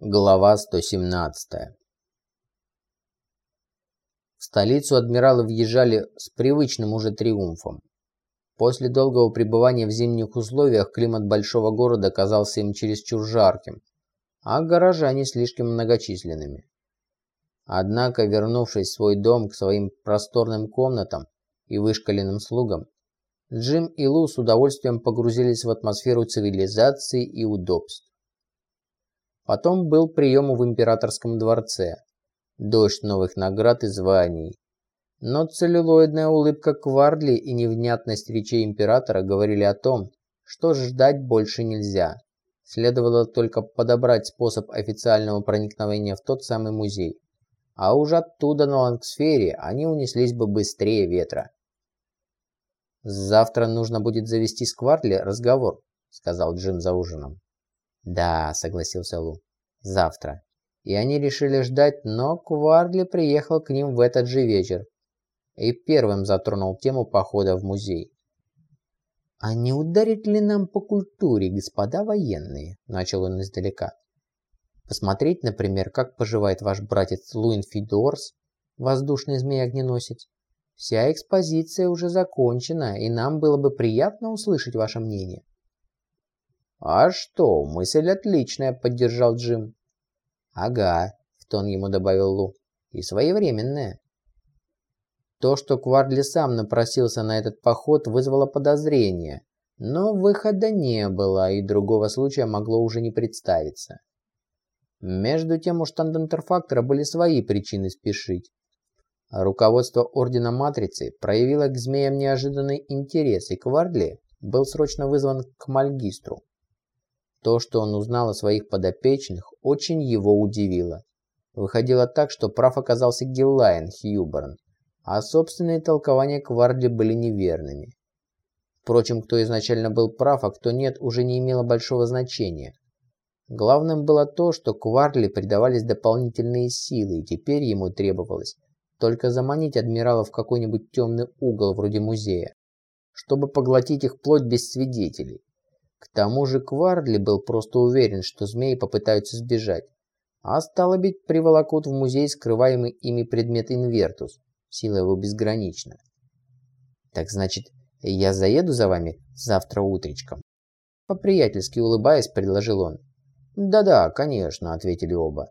Глава 117 В столицу адмиралы въезжали с привычным уже триумфом. После долгого пребывания в зимних условиях климат большого города казался им чересчур жарким, а горожане слишком многочисленными. Однако, вернувшись в свой дом к своим просторным комнатам и вышкаленным слугам, Джим и Лу с удовольствием погрузились в атмосферу цивилизации и удобств. Потом был прием в императорском дворце. Дождь новых наград и званий. Но целлюлоидная улыбка Квардли и невнятность речей императора говорили о том, что ждать больше нельзя. Следовало только подобрать способ официального проникновения в тот самый музей. А уж оттуда на Лангсфере они унеслись бы быстрее ветра. «Завтра нужно будет завести с Квардли разговор», — сказал Джим за ужином. «Да», — согласился Лу. «Завтра». И они решили ждать, но Квардли приехал к ним в этот же вечер и первым затронул тему похода в музей. «А не ударит ли нам по культуре, господа военные?» – начал он издалека. «Посмотреть, например, как поживает ваш братец Луин Фидорс, воздушный змей-огненосец. Вся экспозиция уже закончена, и нам было бы приятно услышать ваше мнение». «А что, мысль отличная», — поддержал Джим. «Ага», — в тон ему добавил Лу, — «и своевременная». То, что Квардли сам напросился на этот поход, вызвало подозрение, но выхода не было, и другого случая могло уже не представиться. Между тем у штандантерфактора были свои причины спешить. Руководство Ордена Матрицы проявило к змеям неожиданный интерес, и Квардли был срочно вызван к Мальгистру. То, что он узнал о своих подопечных, очень его удивило. Выходило так, что прав оказался Гиллайн Хьюберн, а собственные толкования Кварди были неверными. Впрочем, кто изначально был прав, а кто нет, уже не имело большого значения. Главным было то, что Кварли придавались дополнительные силы, и теперь ему требовалось только заманить адмиралов в какой-нибудь темный угол вроде музея, чтобы поглотить их плоть без свидетелей. К тому же Квардли был просто уверен, что змеи попытаются сбежать, а стало быть, приволокут в музей скрываемый ими предмет Инвертус. Сила его безгранична. Так значит, я заеду за вами завтра утречком? По-приятельски улыбаясь, предложил он. «Да-да, конечно», — ответили оба.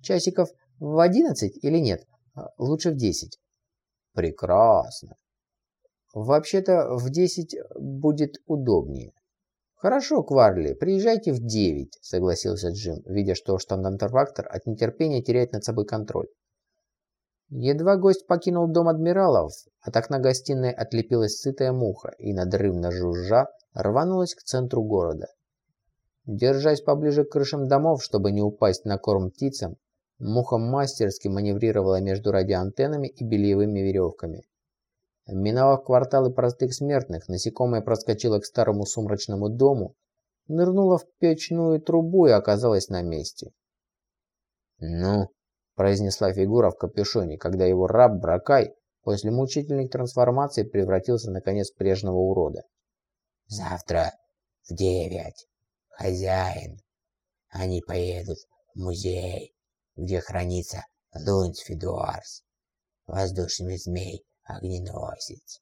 «Часиков в одиннадцать или нет? Лучше в десять». «Прекрасно». «Вообще-то в десять будет удобнее». «Хорошо, Кварли, приезжайте в девять», — согласился Джим, видя, что штандантерфактор от нетерпения теряет над собой контроль. Едва гость покинул дом адмиралов, от окна гостиной отлепилась сытая муха и, надрывно жужжа, рванулась к центру города. Держась поближе к крышам домов, чтобы не упасть на корм птицам, муха мастерски маневрировала между радиоантеннами и бельевыми веревками. Миновав кварталы простых смертных, насекомое проскочило к старому сумрачному дому, нырнуло в печную трубу и оказалось на месте. «Ну», — произнесла фигура в капюшоне, когда его раб Бракай после мучительной трансформации превратился наконец прежнего урода. «Завтра в девять, хозяин. Они поедут в музей, где хранится Лунцфидуарс, воздушный змей огненосец.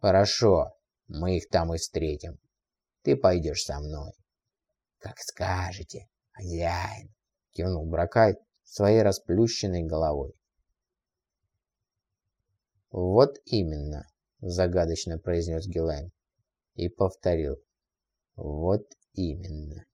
Хорошо, мы их там и встретим. Ты пойдешь со мной. Как скажете, хозяин, кивнул Бракай своей расплющенной головой. Вот именно, загадочно произнес Гелайн и повторил. Вот именно.